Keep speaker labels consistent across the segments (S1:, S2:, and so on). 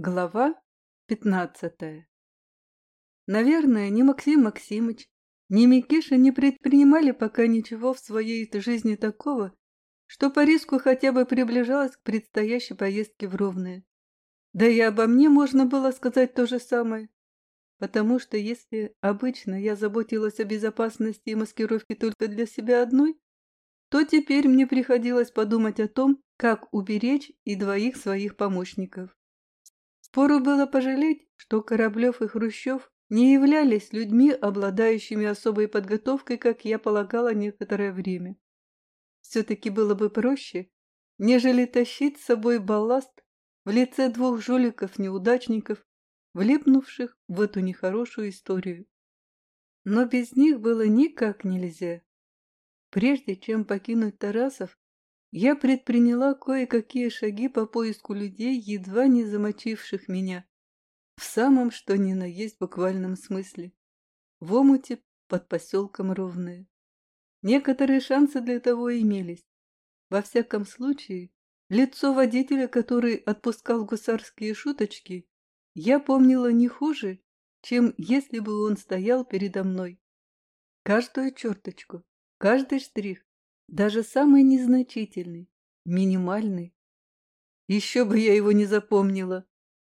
S1: Глава пятнадцатая Наверное, ни Максим Максимыч, ни Микиша не предпринимали пока ничего в своей жизни такого, что по риску хотя бы приближалось к предстоящей поездке в Ровное. Да и обо мне можно было сказать то же самое, потому что если обычно я заботилась о безопасности и маскировке только для себя одной, то теперь мне приходилось подумать о том, как уберечь и двоих своих помощников. Спору было пожалеть, что Кораблев и Хрущев не являлись людьми, обладающими особой подготовкой, как я полагала некоторое время. Все-таки было бы проще, нежели тащить с собой балласт в лице двух жуликов-неудачников, влипнувших в эту нехорошую историю. Но без них было никак нельзя. Прежде чем покинуть Тарасов, я предприняла кое-какие шаги по поиску людей, едва не замочивших меня. В самом что ни на есть буквальном смысле. В омуте под поселком Ровное. Некоторые шансы для того имелись. Во всяком случае, лицо водителя, который отпускал гусарские шуточки, я помнила не хуже, чем если бы он стоял передо мной. Каждую черточку, каждый штрих, даже самый незначительный, минимальный. Еще бы я его не запомнила.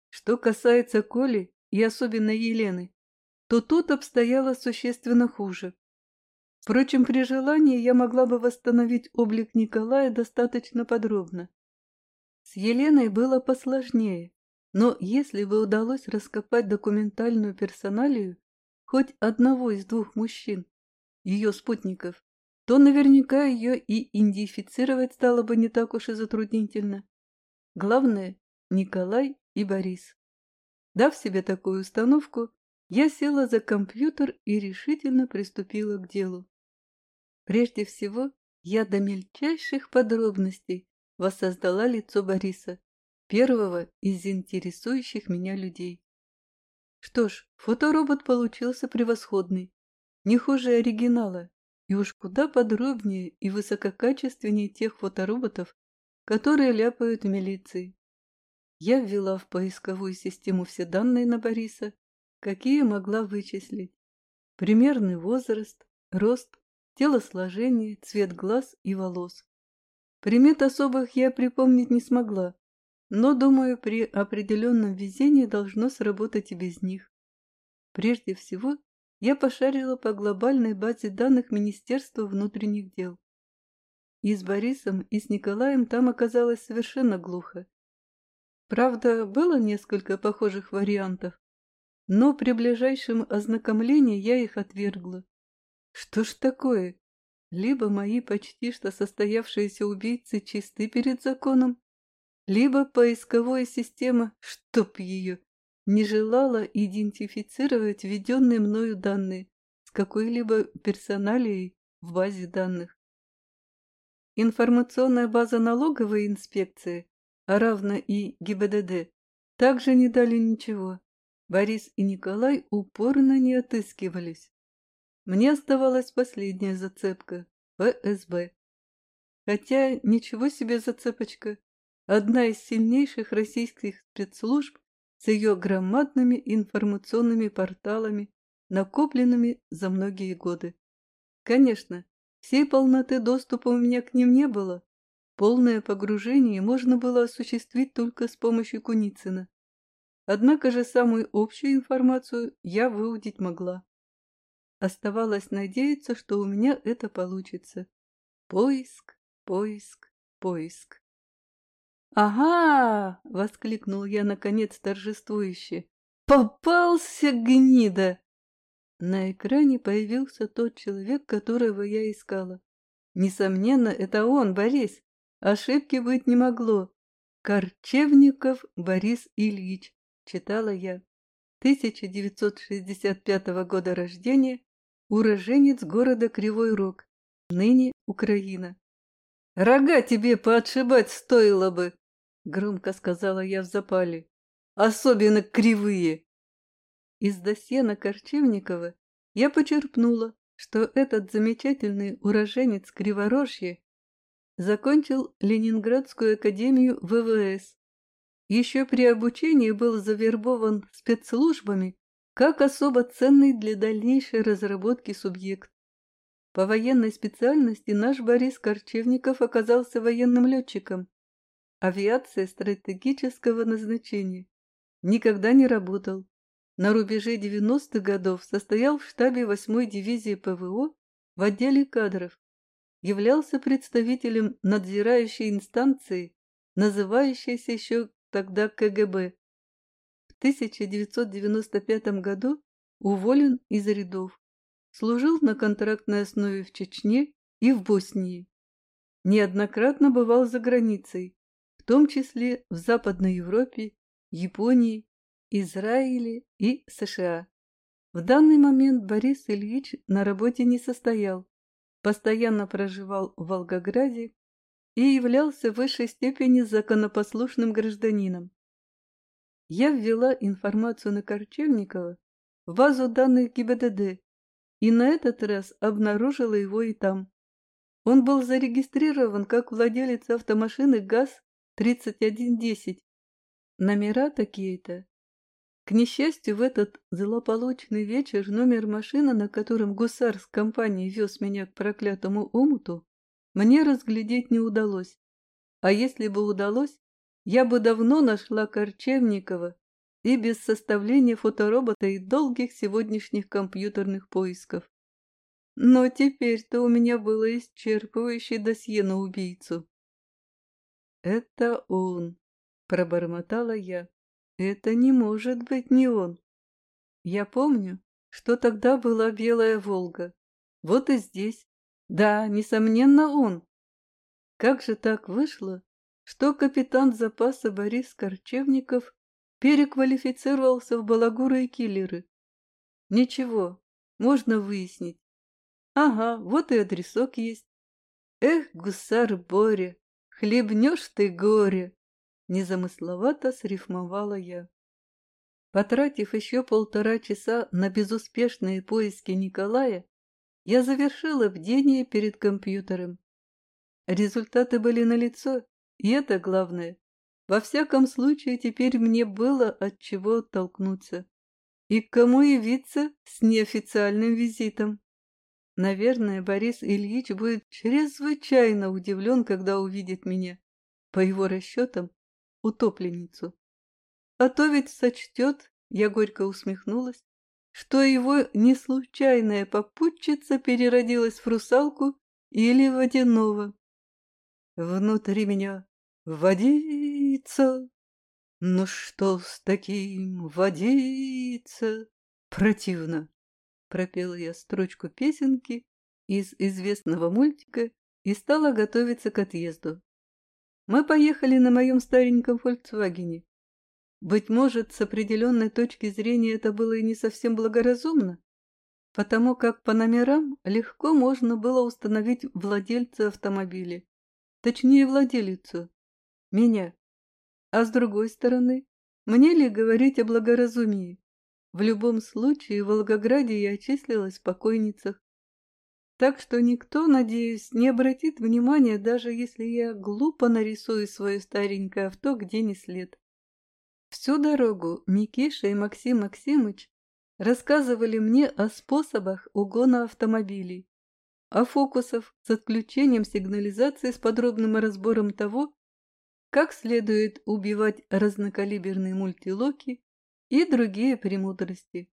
S1: Что касается Коли и особенно Елены, то тут обстояло существенно хуже. Впрочем, при желании я могла бы восстановить облик Николая достаточно подробно. С Еленой было посложнее, но если бы удалось раскопать документальную персоналию хоть одного из двух мужчин, ее спутников, то наверняка ее и идентифицировать стало бы не так уж и затруднительно. Главное – Николай и Борис. Дав себе такую установку, я села за компьютер и решительно приступила к делу. Прежде всего, я до мельчайших подробностей воссоздала лицо Бориса, первого из интересующих меня людей. Что ж, фоторобот получился превосходный, не хуже оригинала, и уж куда подробнее и высококачественнее тех фотороботов, которые ляпают милиции. Я ввела в поисковую систему все данные на Бориса, какие могла вычислить. Примерный возраст, рост, телосложение, цвет глаз и волос. Примет особых я припомнить не смогла, но, думаю, при определенном везении должно сработать и без них. Прежде всего, я пошарила по глобальной базе данных Министерства внутренних дел. И с Борисом, и с Николаем там оказалось совершенно глухо. Правда, было несколько похожих вариантов, но при ближайшем ознакомлении я их отвергла. Что ж такое? Либо мои почти что состоявшиеся убийцы чисты перед законом, либо поисковая система, чтоб ее, не желала идентифицировать введенные мною данные с какой-либо персоналией в базе данных. Информационная база налоговой инспекции, а равно и ГИБДД, также не дали ничего. Борис и Николай упорно не отыскивались. Мне оставалась последняя зацепка – ФСБ. Хотя ничего себе зацепочка. Одна из сильнейших российских спецслужб с ее громадными информационными порталами, накопленными за многие годы. Конечно, всей полноты доступа у меня к ним не было. Полное погружение можно было осуществить только с помощью Куницына. Однако же самую общую информацию я выудить могла. Оставалось надеяться, что у меня это получится. Поиск, поиск, поиск. «Ага!» — воскликнул я, наконец, торжествующе. «Попался, гнида!» На экране появился тот человек, которого я искала. Несомненно, это он, Борис. Ошибки быть не могло. Корчевников Борис Ильич, читала я. 1965 года рождения, уроженец города Кривой Рог, ныне Украина. «Рога тебе поотшибать стоило бы!» — громко сказала я в запале. «Особенно кривые!» Из досье на Корчевникова я почерпнула, что этот замечательный уроженец Криворожья закончил Ленинградскую академию ВВС, Еще при обучении был завербован спецслужбами как особо ценный для дальнейшей разработки субъект. По военной специальности наш Борис Корчевников оказался военным летчиком. Авиация стратегического назначения. Никогда не работал. На рубеже 90-х годов состоял в штабе 8-й дивизии ПВО в отделе кадров. Являлся представителем надзирающей инстанции, называющейся еще тогда КГБ. В 1995 году уволен из рядов. Служил на контрактной основе в Чечне и в Боснии. Неоднократно бывал за границей, в том числе в Западной Европе, Японии, Израиле и США. В данный момент Борис Ильич на работе не состоял, постоянно проживал в Волгограде и являлся в высшей степени законопослушным гражданином. Я ввела информацию на Корчевникова в базу данных ГИБДД и на этот раз обнаружила его и там. Он был зарегистрирован как владелец автомашины ГАЗ-3110. Номера такие-то. К несчастью, в этот злополучный вечер номер машины, на котором гусар с компанией вез меня к проклятому омуту, мне разглядеть не удалось. А если бы удалось, я бы давно нашла Корчевникова и без составления фоторобота и долгих сегодняшних компьютерных поисков. Но теперь-то у меня было исчерпывающее досье на убийцу. «Это он», — пробормотала я. «Это не может быть не он». Я помню, что тогда была белая «Волга». Вот и здесь. Да, несомненно, он. Как же так вышло, что капитан запаса Борис Корчевников переквалифицировался в балагуры и киллеры? Ничего, можно выяснить. Ага, вот и адресок есть. Эх, гусар Боря, хлебнешь ты горе! Незамысловато срифмовала я. Потратив еще полтора часа на безуспешные поиски Николая, я завершила бдение перед компьютером. Результаты были налицо, и это главное. Во всяком случае, теперь мне было от чего оттолкнуться. И к кому явиться с неофициальным визитом? Наверное, Борис Ильич будет чрезвычайно удивлен, когда увидит меня. По его расчетам, утопленницу. А то ведь сочтет, я горько усмехнулась, что его неслучайная попутчица переродилась в русалку или водяного. Внутри меня водится, ну что с таким водиться? Противно. Пропела я строчку песенки из известного мультика и стала готовиться к отъезду. Мы поехали на моем стареньком «Фольксвагене». Быть может, с определенной точки зрения это было и не совсем благоразумно, потому как по номерам легко можно было установить владельца автомобиля, точнее владелицу, меня. А с другой стороны, мне ли говорить о благоразумии? В любом случае, в Волгограде я числилась в покойницах. Так что никто, надеюсь, не обратит внимания, даже если я глупо нарисую свое старенькое авто где ни след. Всю дорогу Микиша и Максим Максимыч рассказывали мне о способах угона автомобилей, о фокусах с отключением сигнализации с подробным разбором того, как следует убивать разнокалиберные мультилоки и другие премудрости.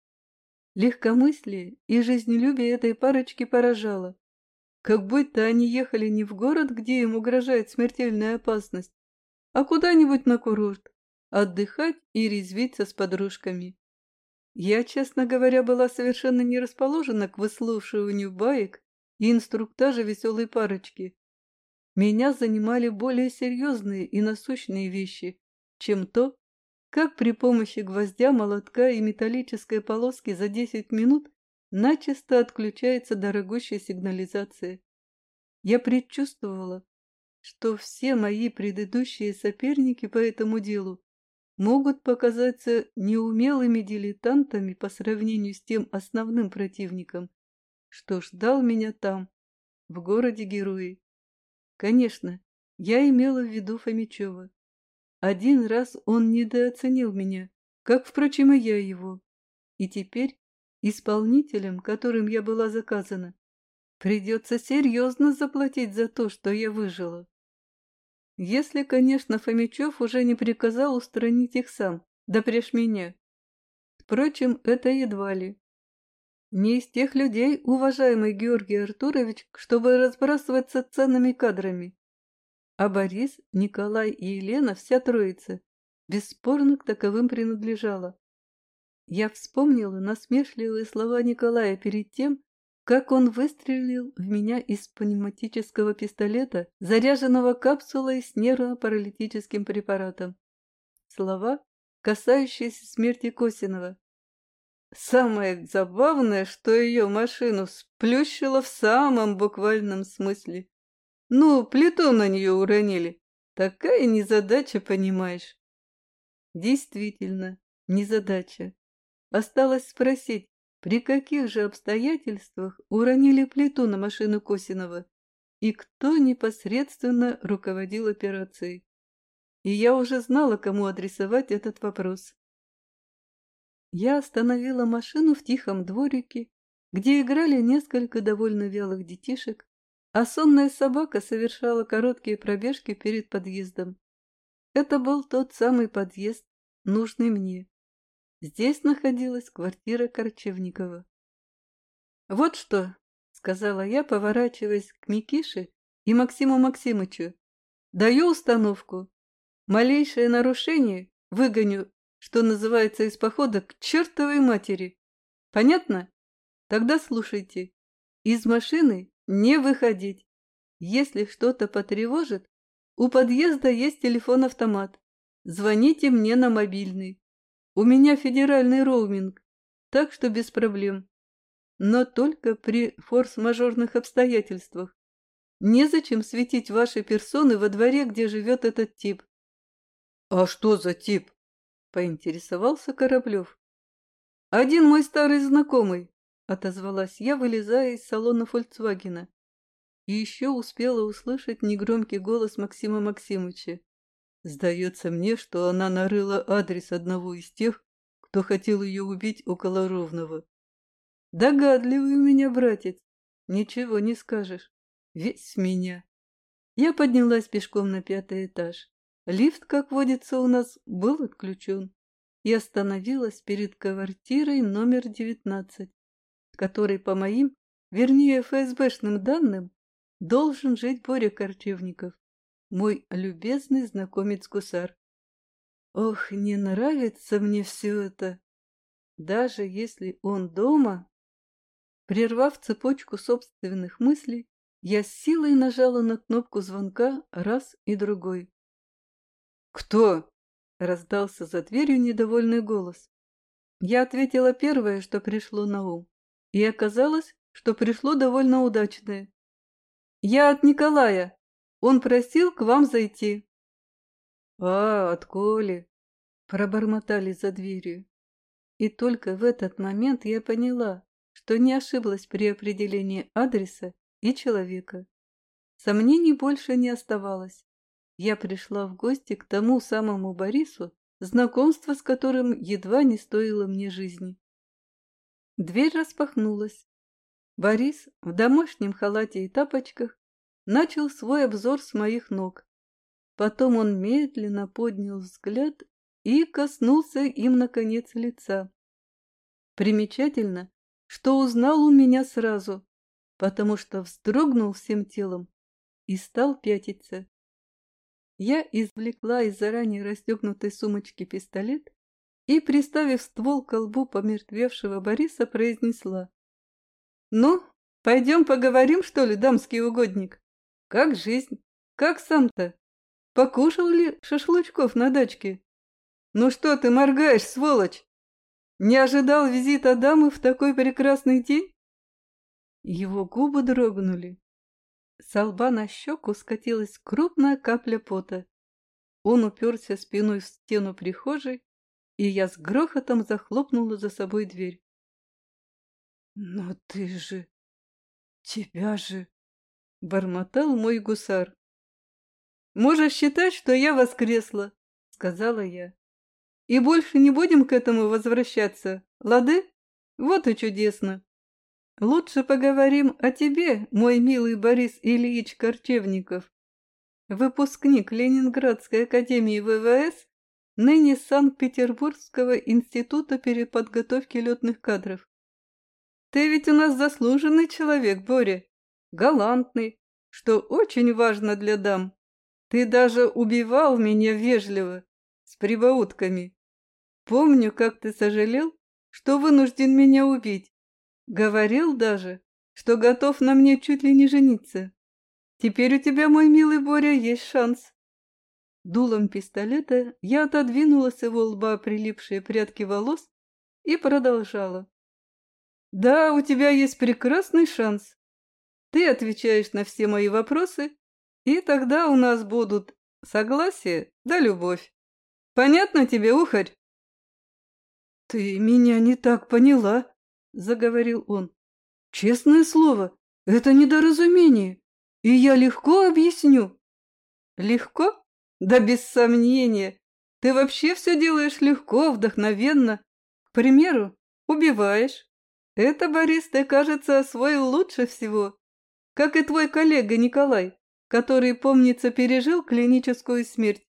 S1: Легкомыслие и жизнелюбие этой парочки поражало, как будто они ехали не в город, где им угрожает смертельная опасность, а куда-нибудь на курорт, отдыхать и резвиться с подружками. Я, честно говоря, была совершенно не расположена к выслушиванию баек и инструктажа веселой парочки. Меня занимали более серьезные и насущные вещи, чем то, как при помощи гвоздя, молотка и металлической полоски за 10 минут начисто отключается дорогущая сигнализация. Я предчувствовала, что все мои предыдущие соперники по этому делу могут показаться неумелыми дилетантами по сравнению с тем основным противником, что ждал меня там, в городе Герои. Конечно, я имела в виду Фомичева. Один раз он недооценил меня, как, впрочем, и я его. И теперь исполнителем, которым я была заказана, придется серьезно заплатить за то, что я выжила. Если, конечно, Фомичев уже не приказал устранить их сам, да прежь меня. Впрочем, это едва ли. Не из тех людей, уважаемый Георгий Артурович, чтобы разбрасываться ценными кадрами. А Борис, Николай и Елена, вся троица, бесспорно к таковым принадлежала. Я вспомнила насмешливые слова Николая перед тем, как он выстрелил в меня из пневматического пистолета, заряженного капсулой с нервно-паралитическим препаратом. Слова, касающиеся смерти Косинова. Самое забавное, что ее машину сплющило в самом буквальном смысле. Ну, плиту на нее уронили. Такая незадача, понимаешь. Действительно, незадача. Осталось спросить, при каких же обстоятельствах уронили плиту на машину Косинова и кто непосредственно руководил операцией. И я уже знала, кому адресовать этот вопрос. Я остановила машину в тихом дворике, где играли несколько довольно вялых детишек, а сонная собака совершала короткие пробежки перед подъездом. Это был тот самый подъезд, нужный мне. Здесь находилась квартира Корчевникова. «Вот что», — сказала я, поворачиваясь к Микише и Максиму Максимычу, — «даю установку. Малейшее нарушение выгоню, что называется, из похода к чертовой матери. Понятно? Тогда слушайте. Из машины не выходить. Если что-то потревожит, у подъезда есть телефон-автомат. Звоните мне на мобильный. У меня федеральный роуминг, так что без проблем. Но только при форс-мажорных обстоятельствах. Незачем светить ваши персоны во дворе, где живет этот тип. — А что за тип? — поинтересовался Кораблев. — Один мой старый знакомый, — отозвалась я, вылезая из салона «Фольксвагена». И еще успела услышать негромкий голос Максима Максимовича. Сдается мне, что она нарыла адрес одного из тех, кто хотел ее убить около Ровного. Догадливый у меня братец, ничего не скажешь. Весь меня. Я поднялась пешком на пятый этаж. Лифт, как водится у нас, был отключен и остановилась перед квартирой номер девятнадцать, в которой, по моим, вернее, ФСБшным данным, должен жить Боря Корчевников мой любезный знакомец-гусар. Ох, не нравится мне все это. Даже если он дома... Прервав цепочку собственных мыслей, я с силой нажала на кнопку звонка раз и другой. «Кто?» — раздался за дверью недовольный голос. Я ответила первое, что пришло на ум, и оказалось, что пришло довольно удачное. «Я от Николая!» Он просил к вам зайти. А, от Коли. Пробормотали за дверью. И только в этот момент я поняла, что не ошиблась при определении адреса и человека. Сомнений больше не оставалось. Я пришла в гости к тому самому Борису, знакомство с которым едва не стоило мне жизни. Дверь распахнулась. Борис в домашнем халате и тапочках начал свой обзор с моих ног. Потом он медленно поднял взгляд и коснулся им, наконец, лица. Примечательно, что узнал он меня сразу, потому что вздрогнул всем телом и стал пятиться. Я извлекла из заранее расстегнутой сумочки пистолет и, приставив ствол к колбу помертвевшего Бориса, произнесла. «Ну, пойдем поговорим, что ли, дамский угодник?» Как жизнь? Как сам-то? Покушал ли шашлычков на дачке? Ну что ты моргаешь, сволочь? Не ожидал визита дамы в такой прекрасный день? Его губы дрогнули. С лба на щеку скатилась крупная капля пота. Он уперся спиной в стену прихожей, и я с грохотом захлопнула за собой дверь. «Но ты же... тебя же...» бормотал мой гусар. «Можешь считать, что я воскресла», — сказала я. «И больше не будем к этому возвращаться, лады? Вот и чудесно. Лучше поговорим о тебе, мой милый Борис Ильич Корчевников, выпускник Ленинградской академии ВВС, ныне Санкт-Петербургского института переподготовки летных кадров. Ты ведь у нас заслуженный человек, Боря, галантный, что очень важно для дам. Ты даже убивал меня вежливо, с прибаутками. Помню, как ты сожалел, что вынужден меня убить. Говорил даже, что готов на мне чуть ли не жениться. Теперь у тебя, мой милый Боря, есть шанс. Дулом пистолета я отодвинула с его лба прилипшие прядки волос и продолжала. Да, у тебя есть прекрасный шанс. Ты отвечаешь на все мои вопросы, и тогда у нас будут согласие да любовь. Понятно тебе, ухарь? Ты меня не так поняла, заговорил он. Честное слово, это недоразумение, и я легко объясню. Легко? Да без сомнения. Ты вообще все делаешь легко, вдохновенно. К примеру, убиваешь. Это, Борис, ты, кажется, освоил лучше всего. Как и твой коллега Николай, который, помнится, пережил клиническую смерть.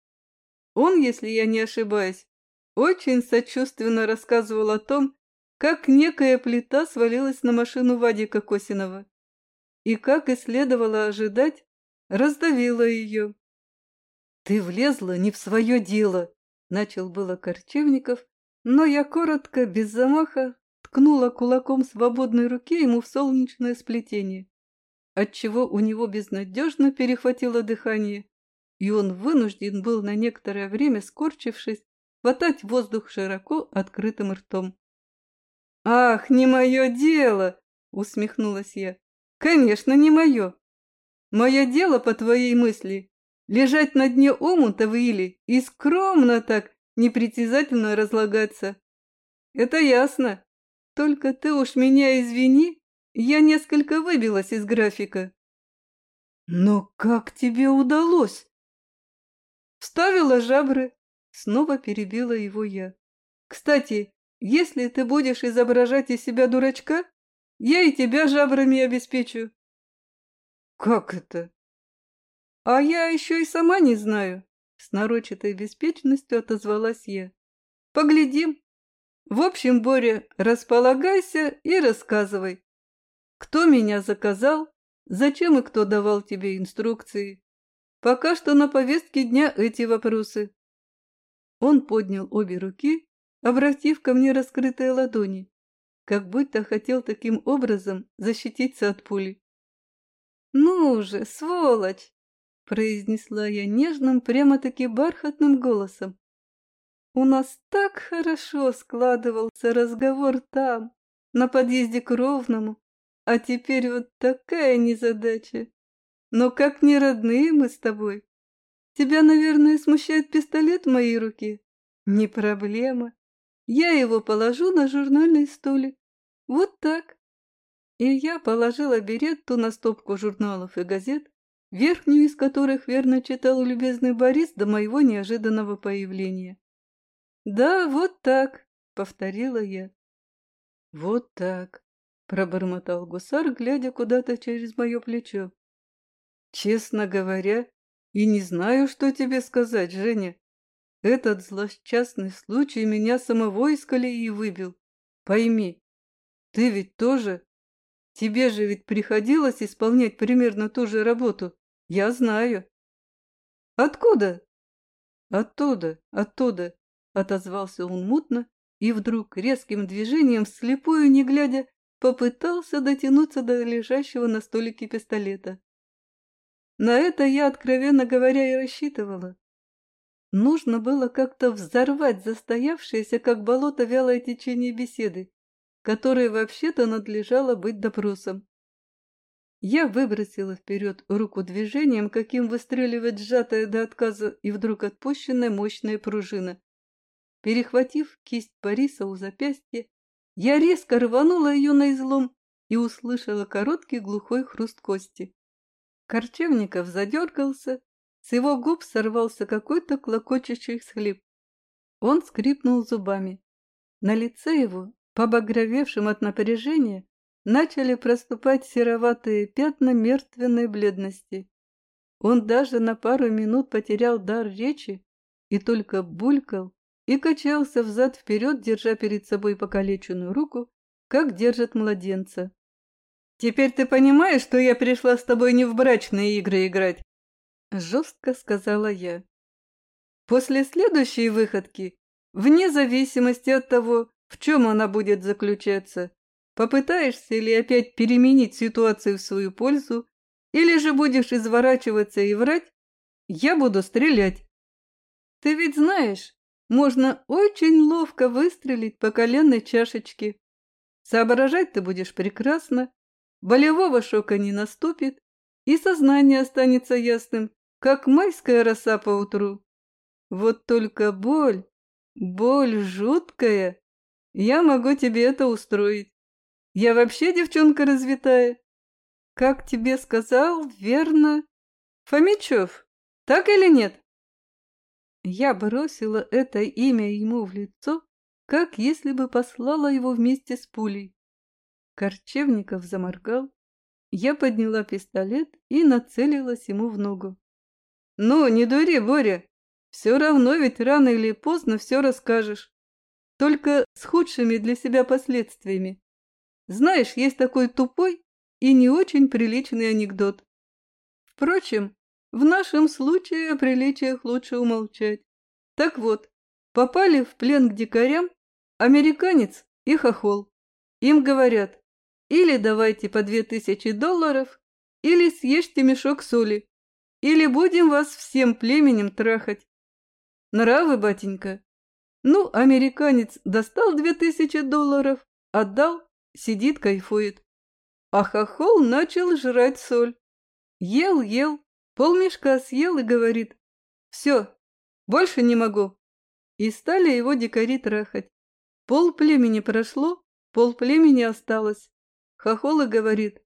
S1: Он, если я не ошибаюсь, очень сочувственно рассказывал о том, как некая плита свалилась на машину Вадика Косинова и, как и следовало ожидать, раздавила ее. «Ты влезла не в свое дело», — начал было Корчевников, но я коротко, без замаха, ткнула кулаком свободной руки ему в солнечное сплетение, отчего у него безнадежно перехватило дыхание, и он вынужден был на некоторое время, скорчившись, хватать воздух широко открытым ртом. «Ах, не мое дело!» — усмехнулась я. «Конечно, не мое. Мое дело, по твоей мысли, лежать на дне омута в иле и скромно так, непритязательно разлагаться. Это ясно. Только ты уж меня извини, я несколько выбилась из графика». «Но как тебе удалось?» «Вставила жабры», — снова перебила его я. «Кстати, если ты будешь изображать из себя дурачка, я и тебя жабрами обеспечу. Как это? А я еще и сама не знаю, с нарочатой беспечностью отозвалась я. Поглядим. В общем, Боря, располагайся и рассказывай. Кто меня заказал, зачем и кто давал тебе инструкции. Пока что на повестке дня эти вопросы. Он поднял обе руки обратив ко мне раскрытые ладони, как будто хотел таким образом защититься от пули. «Ну же, сволочь!» – произнесла я нежным, прямо-таки бархатным голосом. «У нас так хорошо складывался разговор там, на подъезде к Ровному, а теперь вот такая незадача. Но как не родные мы с тобой. Тебя, наверное, смущает пистолет в моей руке? Не проблема. Я его положу на журнальный столик. Вот так. И я положила беретту на стопку журналов и газет, верхнюю из которых верно читал любезный Борис до моего неожиданного появления. «Да, вот так», — повторила я. «Вот так», — пробормотал гусар, глядя куда-то через мое плечо. «Честно говоря, и не знаю, что тебе сказать, Женя. Этот злосчастный случай меня самого из колеи выбил. Пойми, ты ведь тоже... Тебе же ведь приходилось исполнять примерно ту же работу. Я знаю. Откуда? Оттуда, оттуда, отозвался он мутно и вдруг резким движением, вслепую не глядя, попытался дотянуться до лежащего на столике пистолета. На это я, откровенно говоря, и рассчитывала. Нужно было как-то взорвать застоявшееся, как болото, вялое течение беседы, которое вообще-то надлежало быть допросом. Я выбросила вперед руку движением, каким выстреливает сжатая до отказа и вдруг отпущенная мощная пружина. Перехватив кисть Бориса у запястья, я резко рванула ее на излом и услышала короткий глухой хруст кости. Корчевников задергался, С его губ сорвался какой-то клокочущий всхлип. Он скрипнул зубами. На лице его, побагровевшем от напряжения, начали проступать сероватые пятна мертвенной бледности. Он даже на пару минут потерял дар речи и только булькал и качался взад-вперед, держа перед собой покалеченную руку, как держит младенца. «Теперь ты понимаешь, что я пришла с тобой не в брачные игры играть?» Жестко сказала я. После следующей выходки, вне зависимости от того, в чем она будет заключаться, попытаешься ли опять переменить ситуацию в свою пользу, или же будешь изворачиваться и врать, я буду стрелять. Ты ведь знаешь, можно очень ловко выстрелить по коленной чашечке. Соображать ты будешь прекрасно, болевого шока не наступит, и сознание останется ясным, как майская роса по утру. Вот только боль, боль жуткая. Я могу тебе это устроить. Я вообще девчонка развитая. Как тебе сказал, верно? Фомичев, так или нет? Я бросила это имя ему в лицо, как если бы послала его вместе с пулей. Корчевников заморгал. Я подняла пистолет и нацелилась ему в ногу. «Ну, не дури, Боря! Все равно ведь рано или поздно все расскажешь. Только с худшими для себя последствиями. Знаешь, есть такой тупой и не очень приличный анекдот. Впрочем, в нашем случае о приличиях лучше умолчать. Так вот, попали в плен к дикарям американец и хохол. Им говорят, или давайте по две тысячи долларов, или съешьте мешок соли, или будем вас всем племенем трахать. Нравы, батенька. Ну, американец достал две тысячи долларов, отдал, сидит, кайфует. А хохол начал жрать соль. Ел, ел, Полмешка съел и говорит, «Все, больше не могу». И стали его дикари трахать. Пол племени прошло, пол племени осталось. Хохол и говорит,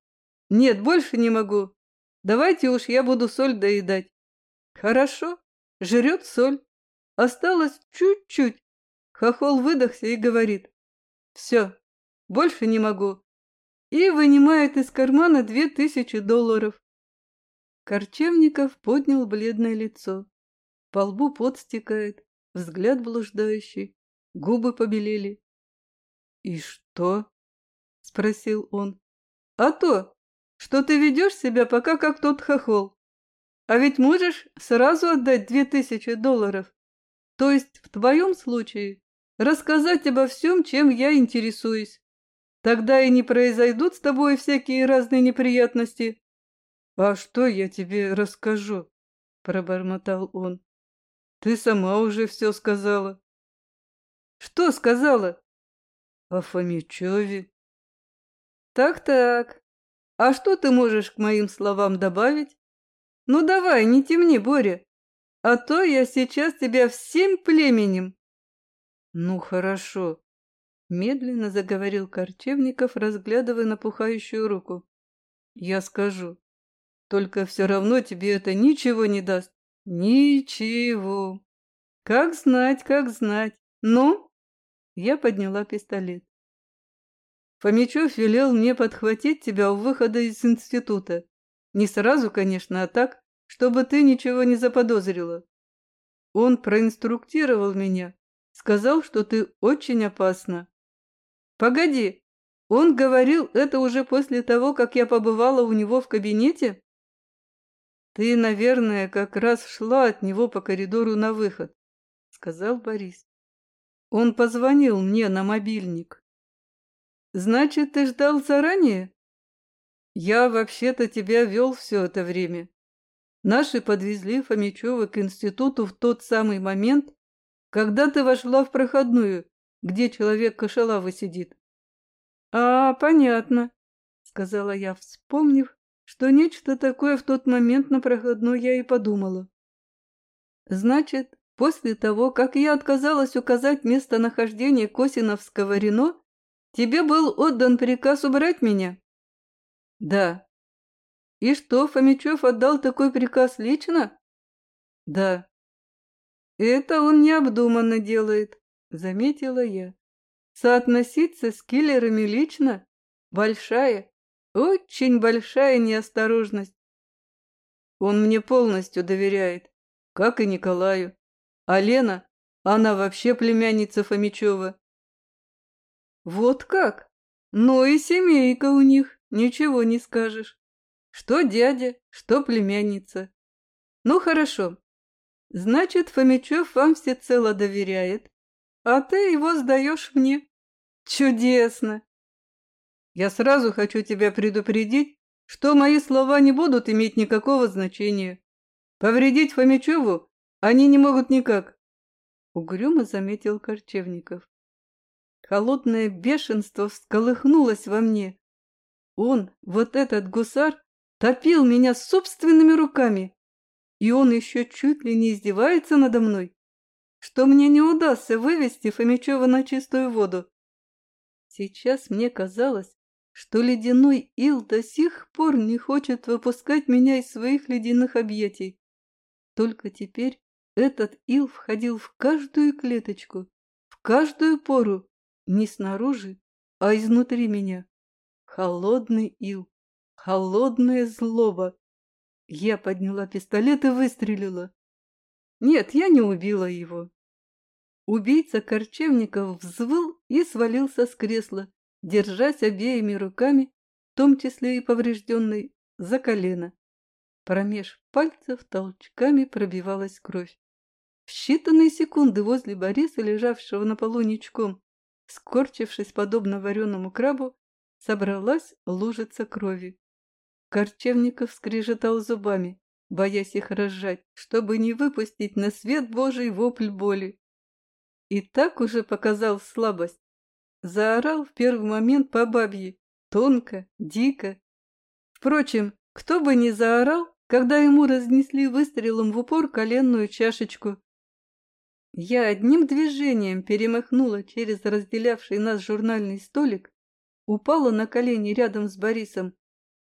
S1: «Нет, больше не могу. Давайте уж я буду соль доедать». Хорошо, жрет соль. Осталось чуть-чуть. Хохол выдохся и говорит, «Все, больше не могу». И вынимает из кармана две тысячи долларов. Корчевников поднял бледное лицо. По лбу пот стекает, взгляд блуждающий, губы побелели. «И что?» — спросил он. «А то, что ты ведешь себя пока как тот хохол. А ведь можешь сразу отдать две тысячи долларов. То есть в твоем случае рассказать обо всем, чем я интересуюсь. Тогда и не произойдут с тобой всякие разные неприятности. «А что я тебе расскажу?» – пробормотал он. «Ты сама уже все сказала». «Что сказала?» «О Фомичеве». «Так-так. А что ты можешь к моим словам добавить? Ну давай, не темни, Боря, а то я сейчас тебя всем племенем». «Ну хорошо», – медленно заговорил Корчевников, разглядывая напухающую руку. «Я скажу. Только все равно тебе это ничего не даст. Ничего. Как знать, как знать. Ну? Я подняла пистолет. Фомичев велел мне подхватить тебя у выхода из института. Не сразу, конечно, а так, чтобы ты ничего не заподозрила. Он проинструктировал меня, сказал, что ты очень опасна. Погоди, он говорил это уже после того, как я побывала у него в кабинете? «Ты, наверное, как раз шла от него по коридору на выход», — сказал Борис. «Он позвонил мне на мобильник». «Значит, ты ждал заранее?» «Я вообще-то тебя вел все это время. Наши подвезли Фомичева к институту в тот самый момент, когда ты вошла в проходную, где человек кошелавы сидит». «А, понятно», — сказала я, вспомнив, что нечто такое в тот момент на проходной я и подумала. Значит, после того, как я отказалась указать местонахождение Косиновского Рено, тебе был отдан приказ убрать меня? Да. И что, Фомичев отдал такой приказ лично? Да. Это он необдуманно делает, заметила я. Соотноситься с киллерами лично – большая, очень большая неосторожность. Он мне полностью доверяет, как и Николаю. А Лена, она вообще племянница Фомичева. Вот как? Ну и семейка у них, ничего не скажешь. Что дядя, что племянница. Ну хорошо. Значит, Фомичев вам всецело доверяет, а ты его сдаешь мне. Чудесно. Я сразу хочу тебя предупредить, что мои слова не будут иметь никакого значения. Повредить Фомичеву они не могут никак. Угрюмо заметил Корчевников. Холодное бешенство всколыхнулось во мне. Он, вот этот гусар, топил меня собственными руками. И он еще чуть ли не издевается надо мной, что мне не удастся вывести Фомичева на чистую воду. Сейчас мне казалось, что ледяной ил до сих пор не хочет выпускать меня из своих ледяных объятий. Только теперь этот ил входил в каждую клеточку, в каждую пору, не снаружи, а изнутри меня. Холодный ил, холодная злоба. Я подняла пистолет и выстрелила. Нет, я не убила его. Убийца Корчевников взвыл и свалился с кресла, держась обеими руками, в том числе и поврежденной, за колено. Промеж пальцев толчками пробивалась кровь. В считанные секунды возле Бориса, лежавшего на полу ничком, скорчившись подобно вареному крабу, собралась лужица крови. Корчевников скрежетал зубами, боясь их разжать, чтобы не выпустить на свет Божий вопль боли. И так уже показал слабость, Заорал в первый момент по бабье, тонко, дико. Впрочем, кто бы ни заорал, когда ему разнесли выстрелом в упор коленную чашечку. Я одним движением перемахнула через разделявший нас журнальный столик, упала на колени рядом с Борисом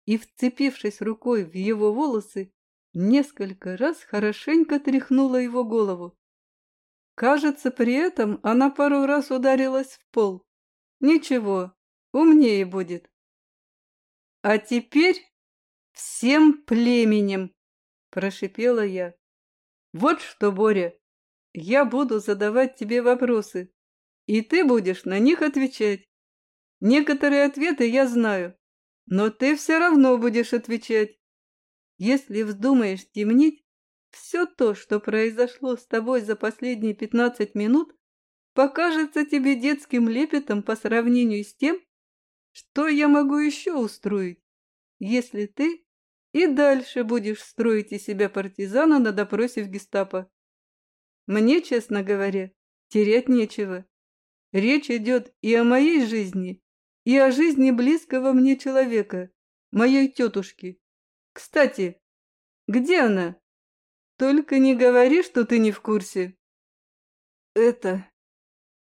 S1: и, вцепившись рукой в его волосы, несколько раз хорошенько тряхнула его голову. Кажется, при этом она пару раз ударилась в пол. Ничего, умнее будет. А теперь всем племенем, прошипела я. Вот что, Боря, я буду задавать тебе вопросы, и ты будешь на них отвечать. Некоторые ответы я знаю, но ты все равно будешь отвечать. Если вздумаешь темнить, все то, что произошло с тобой за последние пятнадцать минут, покажется тебе детским лепетом по сравнению с тем, что я могу еще устроить, если ты и дальше будешь строить из себя партизана на допросе в гестапо. Мне, честно говоря, терять нечего. Речь идет и о моей жизни, и о жизни близкого мне человека, моей тетушки. Кстати, где она? Только не говори, что ты не в курсе. Это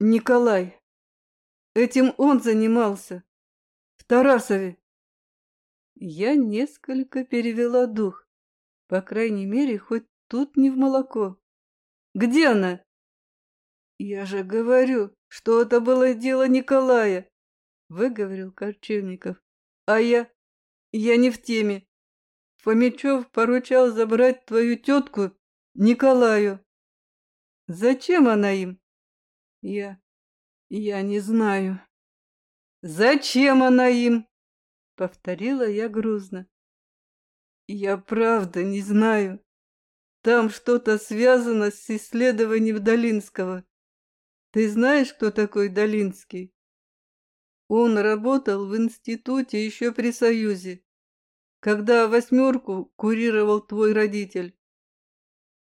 S1: Николай. Этим он занимался. В Тарасове. Я несколько перевела дух. По крайней мере, хоть тут не в молоко. Где она? Я же говорю, что это было дело Николая, выговорил Корчевников. А я... я не в теме. Фомичев поручал забрать твою тетку Николаю. Зачем она им? Я... я не знаю. Зачем она им? Повторила я грузно. Я правда не знаю. Там что-то связано с исследованием Долинского. Ты знаешь, кто такой Долинский? Он работал в институте еще при Союзе, когда восьмерку курировал твой родитель.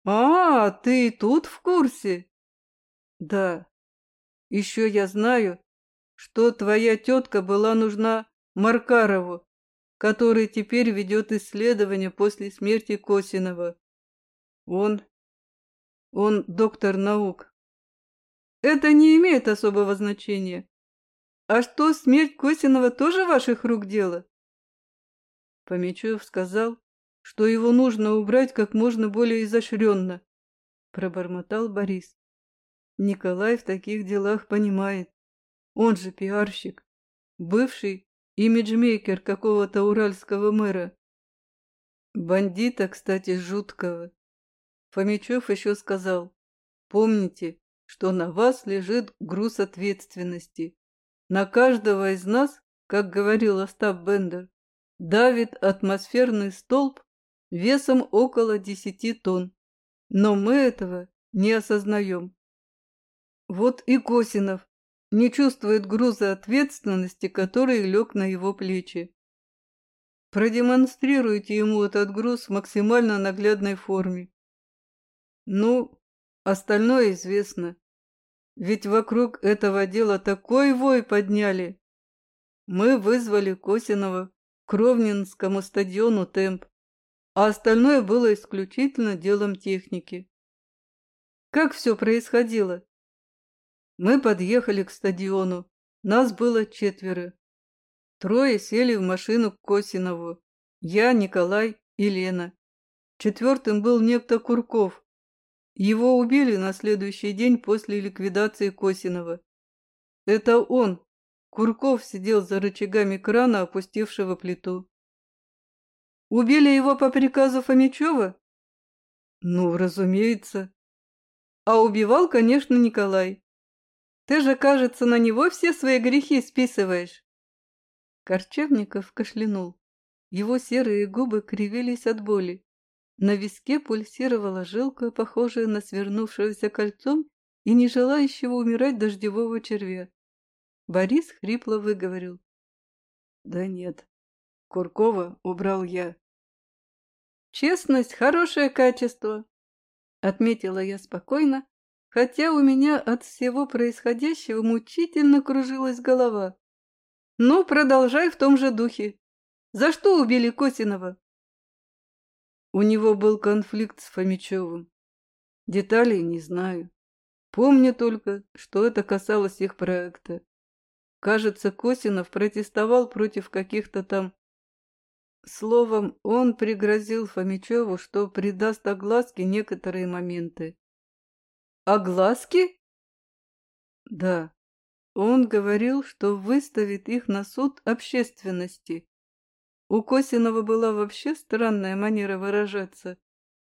S1: А, ты тут в курсе? Да, еще я знаю, что твоя тетка была нужна Маркарову, который теперь ведет исследование после смерти Косинова. Он... он доктор наук. Это не имеет особого значения. А что, смерть Косинова тоже ваших рук дело? Помечев сказал, что его нужно убрать как можно более изощренно, — пробормотал Борис. Николай в таких делах понимает. Он же пиарщик, бывший имиджмейкер какого-то уральского мэра. Бандита, кстати, жуткого. Фомичев еще сказал, помните, что на вас лежит груз ответственности. На каждого из нас, как говорил Остап Бендер, давит атмосферный столб весом около десяти тонн. Но мы этого не осознаем. Вот и Косинов не чувствует груза ответственности, который лег на его плечи. Продемонстрируйте ему этот груз в максимально наглядной форме. Ну, остальное известно. Ведь вокруг этого дела такой вой подняли. Мы вызвали Косинова к Ровнинскому стадиону «Темп», а остальное было исключительно делом техники. Как все происходило? Мы подъехали к стадиону. Нас было четверо. Трое сели в машину к Косинову. Я, Николай и Лена. Четвертым был некто Курков. Его убили на следующий день после ликвидации Косинова. Это он, Курков, сидел за рычагами крана, опустившего плиту. Убили его по приказу Фомичева? Ну, разумеется. А убивал, конечно, Николай. Ты же, кажется, на него все свои грехи списываешь. Корчевников кашлянул. Его серые губы кривились от боли. На виске пульсировала жилка, похожая на свернувшегося кольцом и не желающего умирать дождевого червя. Борис хрипло выговорил. «Да нет, Куркова убрал я». «Честность — хорошее качество», — отметила я спокойно, хотя у меня от всего происходящего мучительно кружилась голова. Ну, продолжай в том же духе. За что убили Косинова? У него был конфликт с Фомичевым. Деталей не знаю. Помню только, что это касалось их проекта. Кажется, Косинов протестовал против каких-то там... Словом, он пригрозил Фомичеву, что придаст огласке некоторые моменты. Огласки? Да. Он говорил, что выставит их на суд общественности. У Косинова была вообще странная манера выражаться.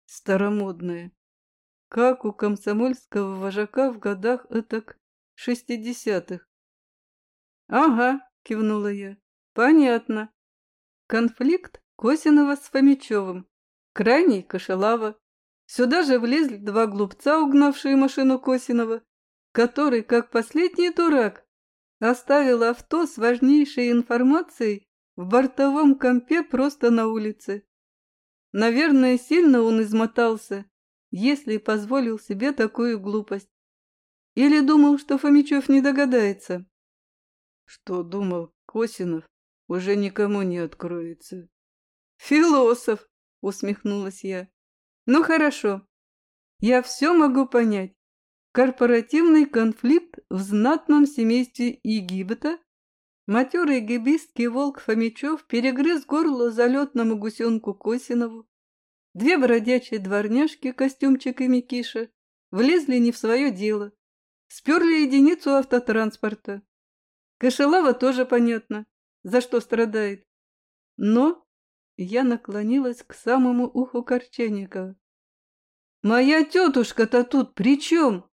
S1: Старомодная. Как у комсомольского вожака в годах этак шестидесятых. «Ага», — кивнула я, — «понятно. Конфликт Косинова с Фомичевым. Крайний Кошелава. Сюда же влезли два глупца, угнавшие машину Косинова, который, как последний дурак, оставил авто с важнейшей информацией в бортовом компе просто на улице. Наверное, сильно он измотался, если позволил себе такую глупость. Или думал, что Фомичев не догадается. Что думал Косинов, уже никому не откроется. Философ, усмехнулась я. Ну хорошо, я все могу понять. Корпоративный конфликт в знатном семействе Египта Матерый гибистский волк Фомичев перегрыз горло залетному гусенку Косинову. Две бродячие дворняжки, костюмчик и Микиша, влезли не в свое дело. Сперли единицу автотранспорта. Кошелава тоже понятно, за что страдает. Но я наклонилась к самому уху Корченникова. «Моя тетушка-то тут при чем?»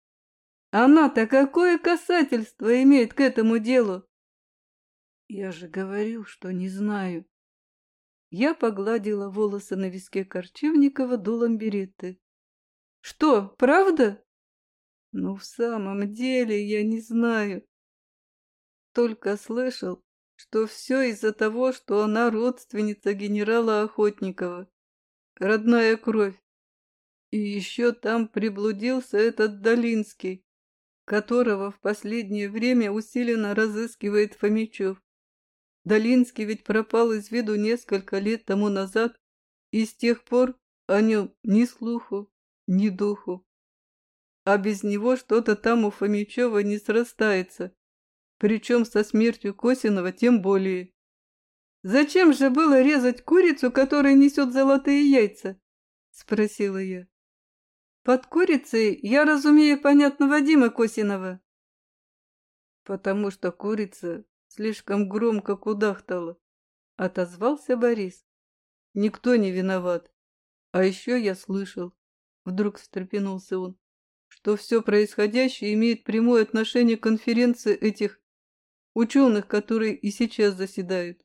S1: Она-то какое касательство имеет к этому делу? Я же говорил, что не знаю. Я погладила волосы на виске Корчевникова дулом береты. Что, правда? Ну, в самом деле, я не знаю. Только слышал, что все из-за того, что она родственница генерала Охотникова. Родная кровь. И еще там приблудился этот Долинский которого в последнее время усиленно разыскивает Фомичев. Долинский ведь пропал из виду несколько лет тому назад, и с тех пор о нем ни слуху, ни духу. А без него что-то там у Фомичева не срастается, причем со смертью Косинова тем более. «Зачем же было резать курицу, которая несет золотые яйца?» – спросила я. Под курицей я разумею, понятно, Вадима Косинова. Потому что курица слишком громко кудахтала, отозвался Борис. Никто не виноват. А еще я слышал, вдруг встрепенулся он, что все происходящее имеет прямое отношение к конференции этих ученых, которые и сейчас заседают.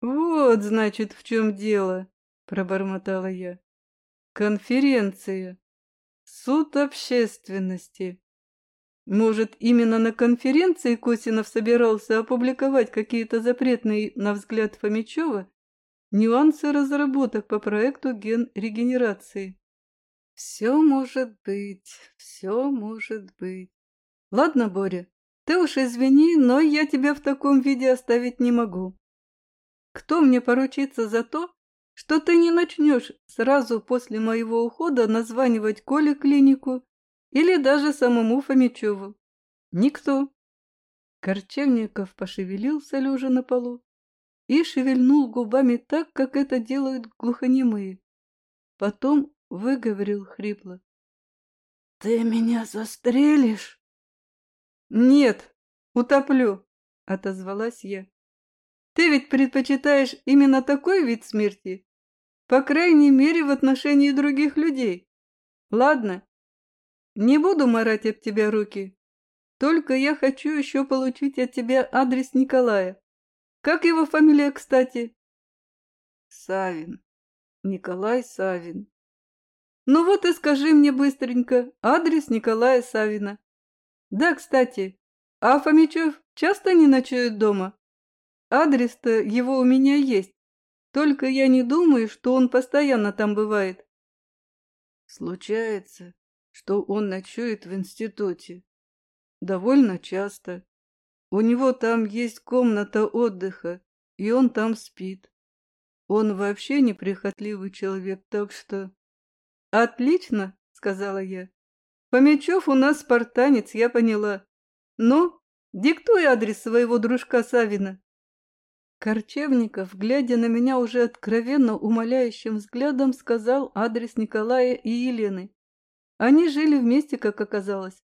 S1: «Вот, значит, в чем дело», — пробормотала я. «Конференция. Суд общественности. Может, именно на конференции Косинов собирался опубликовать какие-то запретные, на взгляд Фомичева, нюансы разработок по проекту ген регенерации?» «Все может быть, все может быть. Ладно, Боря, ты уж извини, но я тебя в таком виде оставить не могу. Кто мне поручится за то, что ты не начнешь сразу после моего ухода названивать Коле клинику или даже самому Фомичеву? Никто. Корчевников пошевелился лежа на полу и шевельнул губами так, как это делают глухонемые. Потом выговорил хрипло. — Ты меня застрелишь? — Нет, утоплю, — отозвалась я. Ты ведь предпочитаешь именно такой вид смерти? По крайней мере, в отношении других людей. Ладно, не буду марать об тебя руки. Только я хочу еще получить от тебя адрес Николая. Как его фамилия, кстати? Савин. Николай Савин. Ну вот и скажи мне быстренько адрес Николая Савина. Да, кстати, а Фомичев часто не ночует дома? Адрес-то его у меня есть, только я не думаю, что он постоянно там бывает. Случается, что он ночует в институте. Довольно часто. У него там есть комната отдыха, и он там спит. Он вообще неприхотливый человек, так что... Отлично, сказала я. Помечев у нас спартанец, я поняла. Ну, диктуй адрес своего дружка Савина. Корчевников, глядя на меня уже откровенно умоляющим взглядом, сказал адрес Николая и Елены. Они жили вместе, как оказалось.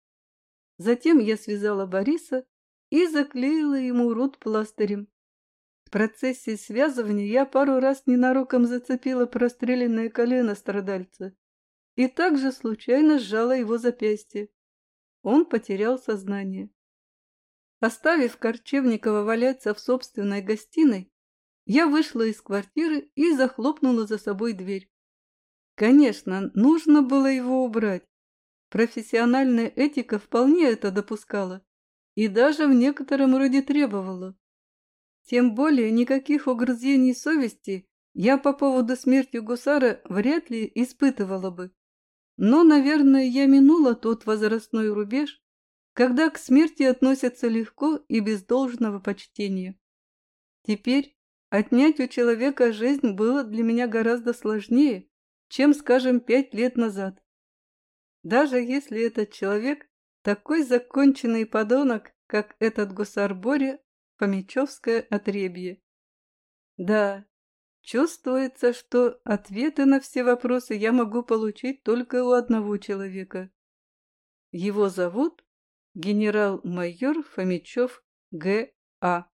S1: Затем я связала Бориса и заклеила ему рот пластырем. В процессе связывания я пару раз ненароком зацепила простреленное колено страдальца и также случайно сжала его запястье. Он потерял сознание. Оставив Корчевникова валяться в собственной гостиной, я вышла из квартиры и захлопнула за собой дверь. Конечно, нужно было его убрать. Профессиональная этика вполне это допускала и даже в некотором роде требовала. Тем более никаких угрызений совести я по поводу смерти гусара вряд ли испытывала бы. Но, наверное, я минула тот возрастной рубеж, когда к смерти относятся легко и без должного почтения. Теперь отнять у человека жизнь было для меня гораздо сложнее, чем, скажем, пять лет назад. Даже если этот человек такой законченный подонок, как этот гусар Боря, Фомичевское отребье. Да, чувствуется, что ответы на все вопросы я могу получить только у одного человека. Его зовут генерал-майор Фомичев Г.А.